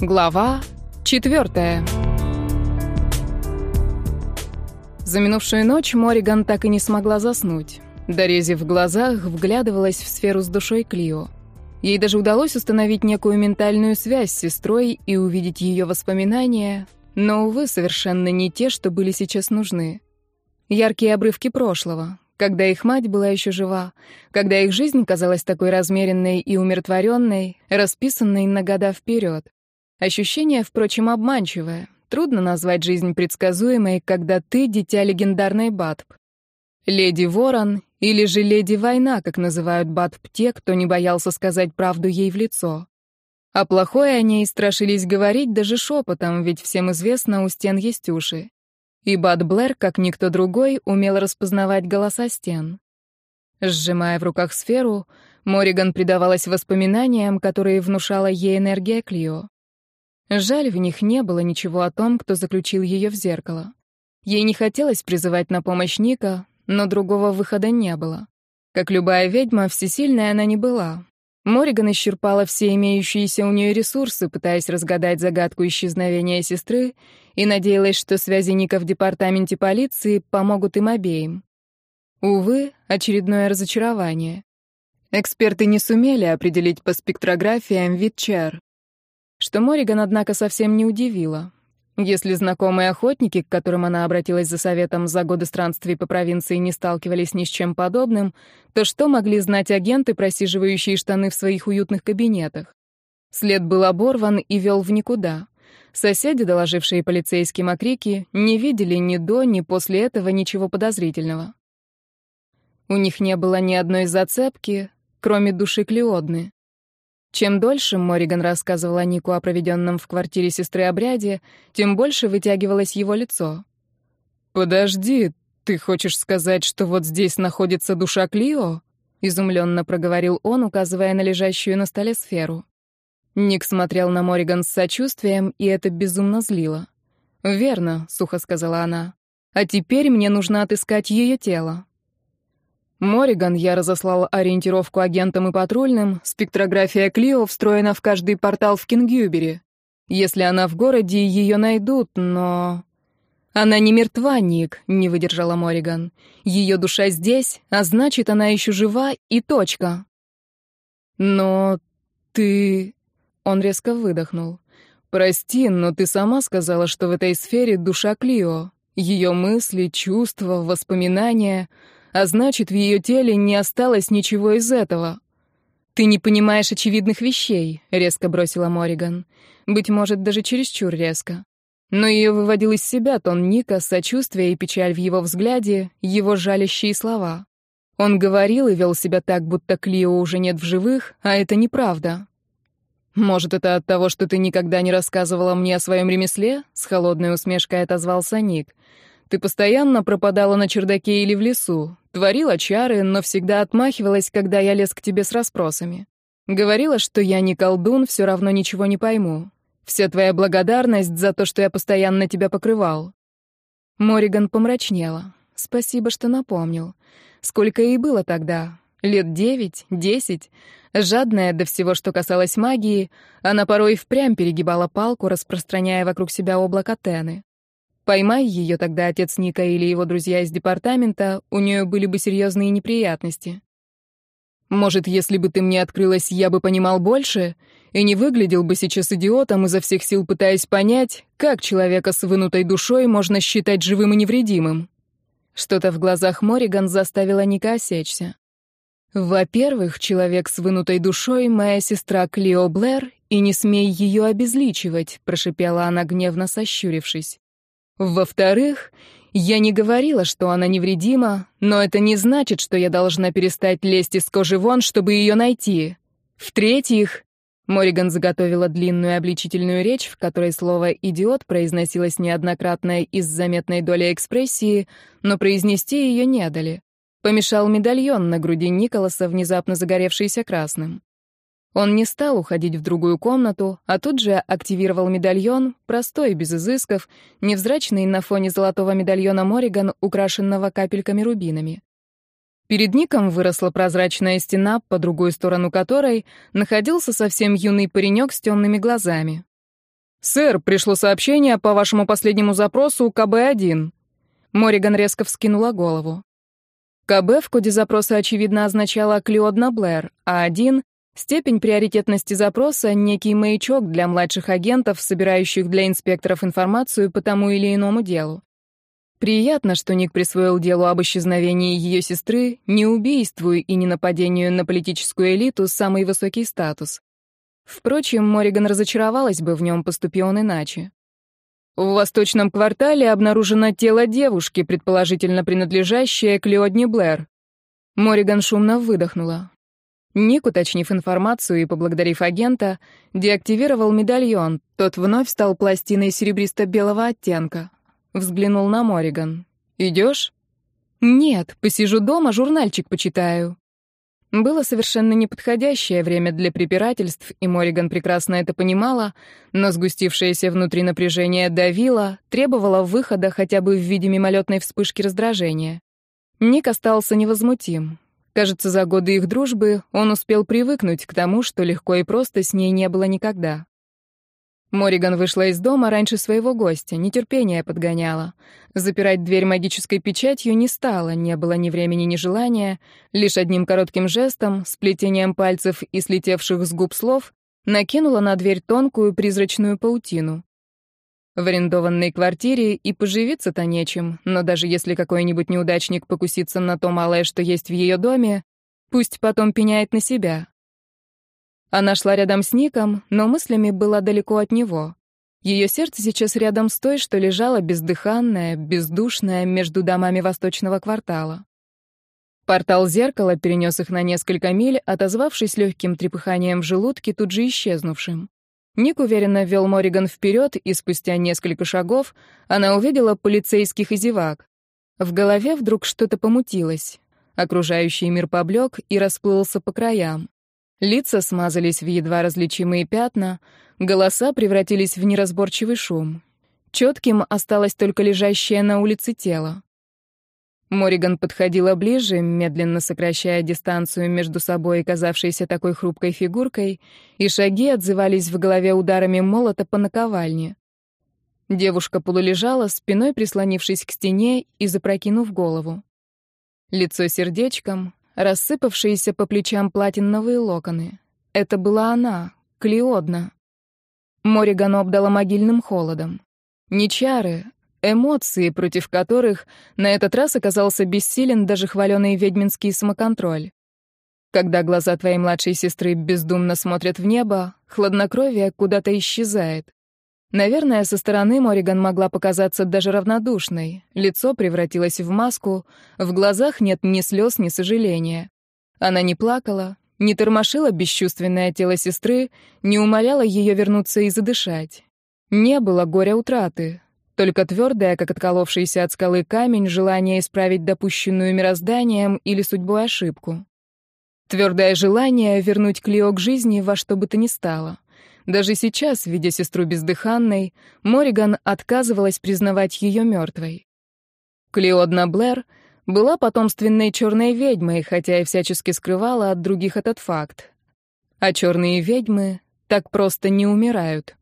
Глава четвертая. За минувшую ночь Мориган так и не смогла заснуть. Дорезив в глазах, вглядывалась в сферу с душой Клио. Ей даже удалось установить некую ментальную связь с сестрой и увидеть ее воспоминания, но, увы, совершенно не те, что были сейчас нужны. Яркие обрывки прошлого, когда их мать была еще жива, когда их жизнь казалась такой размеренной и умиротворенной, расписанной на года вперед. Ощущение, впрочем, обманчивое. Трудно назвать жизнь предсказуемой, когда ты — дитя легендарной Батб. Леди Ворон или же Леди Война, как называют Батб те, кто не боялся сказать правду ей в лицо. А плохое о ней страшились говорить даже шепотом, ведь всем известно, у стен есть уши. И Бат Блэр, как никто другой, умел распознавать голоса стен. Сжимая в руках сферу, Мориган предавалась воспоминаниям, которые внушала ей энергия Клио. Жаль, в них не было ничего о том, кто заключил ее в зеркало. Ей не хотелось призывать на помощь Ника, но другого выхода не было. Как любая ведьма, всесильной она не была. Мориган исчерпала все имеющиеся у нее ресурсы, пытаясь разгадать загадку исчезновения сестры, и надеялась, что связи Ника в департаменте полиции помогут им обеим. Увы, очередное разочарование. Эксперты не сумели определить по спектрографиям вид чар, что Мориган, однако, совсем не удивило. Если знакомые охотники, к которым она обратилась за советом за годы странствий по провинции, не сталкивались ни с чем подобным, то что могли знать агенты, просиживающие штаны в своих уютных кабинетах? След был оборван и вел в никуда. Соседи, доложившие полицейским о крике, не видели ни до, ни после этого ничего подозрительного. У них не было ни одной зацепки, кроме души Клеодны. Чем дольше Мориган рассказывала Нику о проведенном в квартире сестры обряде, тем больше вытягивалось его лицо. «Подожди, ты хочешь сказать, что вот здесь находится душа Клио?» — изумленно проговорил он, указывая на лежащую на столе сферу. Ник смотрел на Мориган с сочувствием, и это безумно злило. «Верно», — сухо сказала она. «А теперь мне нужно отыскать ее тело». Мориган я разослал ориентировку агентам и патрульным, спектрография Клио встроена в каждый портал в Кингюбере. Если она в городе, ее найдут, но... Она не мертва, Ник, не выдержала Мориган. Ее душа здесь, а значит, она еще жива и точка. Но ты... Он резко выдохнул. Прости, но ты сама сказала, что в этой сфере душа Клио. Ее мысли, чувства, воспоминания — а значит, в ее теле не осталось ничего из этого. «Ты не понимаешь очевидных вещей», — резко бросила Мориган. Быть может, даже чересчур резко. Но ее выводил из себя тон Ника, сочувствие и печаль в его взгляде, его жалящие слова. Он говорил и вел себя так, будто Клио уже нет в живых, а это неправда. «Может, это от того, что ты никогда не рассказывала мне о своем ремесле?» — с холодной усмешкой отозвался Ник. «Ты постоянно пропадала на чердаке или в лесу. Творила чары, но всегда отмахивалась, когда я лез к тебе с расспросами. Говорила, что я не колдун, все равно ничего не пойму. Вся твоя благодарность за то, что я постоянно тебя покрывал. Мориган помрачнела. Спасибо, что напомнил. Сколько ей было тогда? Лет девять, десять. Жадная до всего, что касалось магии, она порой впрямь перегибала палку, распространяя вокруг себя облако тены. Поймай ее тогда отец Ника или его друзья из департамента, у нее были бы серьезные неприятности. Может, если бы ты мне открылась, я бы понимал больше и не выглядел бы сейчас идиотом, изо всех сил пытаясь понять, как человека с вынутой душой можно считать живым и невредимым. Что-то в глазах Мориган заставило Ника осечься. Во-первых, человек с вынутой душой — моя сестра Клио Блэр, и не смей ее обезличивать, прошипела она, гневно сощурившись. Во-вторых, я не говорила, что она невредима, но это не значит, что я должна перестать лезть из кожи вон, чтобы ее найти. В-третьих, Мориган заготовила длинную обличительную речь, в которой слово «идиот» произносилось неоднократно из заметной доли экспрессии, но произнести ее не дали. Помешал медальон на груди Николаса, внезапно загоревшийся красным. Он не стал уходить в другую комнату, а тут же активировал медальон, простой, без изысков, невзрачный на фоне золотого медальона Мориган, украшенного капельками-рубинами. Перед Ником выросла прозрачная стена, по другую сторону которой находился совсем юный паренек с темными глазами. «Сэр, пришло сообщение по вашему последнему запросу КБ-1». Мориган резко вскинула голову. КБ в коде запроса, очевидно, означало Клеодна Блэр, а один — степень приоритетности запроса — некий маячок для младших агентов, собирающих для инспекторов информацию по тому или иному делу. Приятно, что Ник присвоил делу об исчезновении ее сестры не убийству и не нападению на политическую элиту самый высокий статус. Впрочем, Мориган разочаровалась бы в нем, поступи он иначе. В восточном квартале обнаружено тело девушки, предположительно принадлежащее Клеодне Блэр. Мориган шумно выдохнула. Ник, уточнив информацию и поблагодарив агента, деактивировал медальон. Тот вновь стал пластиной серебристо-белого оттенка. Взглянул на Мориган. «Идешь?» «Нет, посижу дома, журнальчик почитаю». Было совершенно неподходящее время для препирательств, и Мориган прекрасно это понимала, но сгустившееся внутри напряжение давило, требовало выхода хотя бы в виде мимолетной вспышки раздражения. Ник остался невозмутим. Кажется, за годы их дружбы он успел привыкнуть к тому, что легко и просто с ней не было никогда. Мориган вышла из дома раньше своего гостя, нетерпение подгоняло. Запирать дверь магической печатью не стало, не было ни времени, ни желания. Лишь одним коротким жестом, сплетением пальцев и слетевших с губ слов, накинула на дверь тонкую призрачную паутину. В арендованной квартире и поживиться-то нечем, но даже если какой-нибудь неудачник покусится на то малое, что есть в ее доме, пусть потом пеняет на себя. Она шла рядом с Ником, но мыслями была далеко от него. Ее сердце сейчас рядом с той, что лежала бездыханная, бездушная между домами восточного квартала. Портал зеркала перенес их на несколько миль, отозвавшись легким трепыханием в желудке, тут же исчезнувшим. Ник уверенно вел Мориган вперед, и спустя несколько шагов она увидела полицейских и зевак. В голове вдруг что-то помутилось. Окружающий мир поблек и расплылся по краям. Лица смазались в едва различимые пятна, голоса превратились в неразборчивый шум. Четким осталось только лежащее на улице тело. Мориган подходила ближе, медленно сокращая дистанцию между собой и казавшейся такой хрупкой фигуркой, и шаги отзывались в голове ударами молота по наковальне. Девушка полулежала, спиной прислонившись к стене и запрокинув голову. Лицо сердечком, рассыпавшиеся по плечам платиновые локоны. Это была она, Клеодна. Мориган обдала могильным холодом. Не чары, эмоции, против которых на этот раз оказался бессилен даже хваленый ведьминский самоконтроль. Когда глаза твоей младшей сестры бездумно смотрят в небо, хладнокровие куда-то исчезает. Наверное, со стороны Мориган могла показаться даже равнодушной. Лицо превратилось в маску, в глазах нет ни слез, ни сожаления. Она не плакала, не тормошила бесчувственное тело сестры, не умоляла ее вернуться и задышать. Не было горя утраты, только твердое, как отколовшийся от скалы камень, желание исправить допущенную мирозданием или судьбой ошибку. Твердое желание вернуть Клео к жизни во что бы то ни стало. Даже сейчас, видя сестру бездыханной, Мориган отказывалась признавать ее мертвой. Клеодна Блэр была потомственной черной ведьмой, хотя и всячески скрывала от других этот факт. А черные ведьмы так просто не умирают.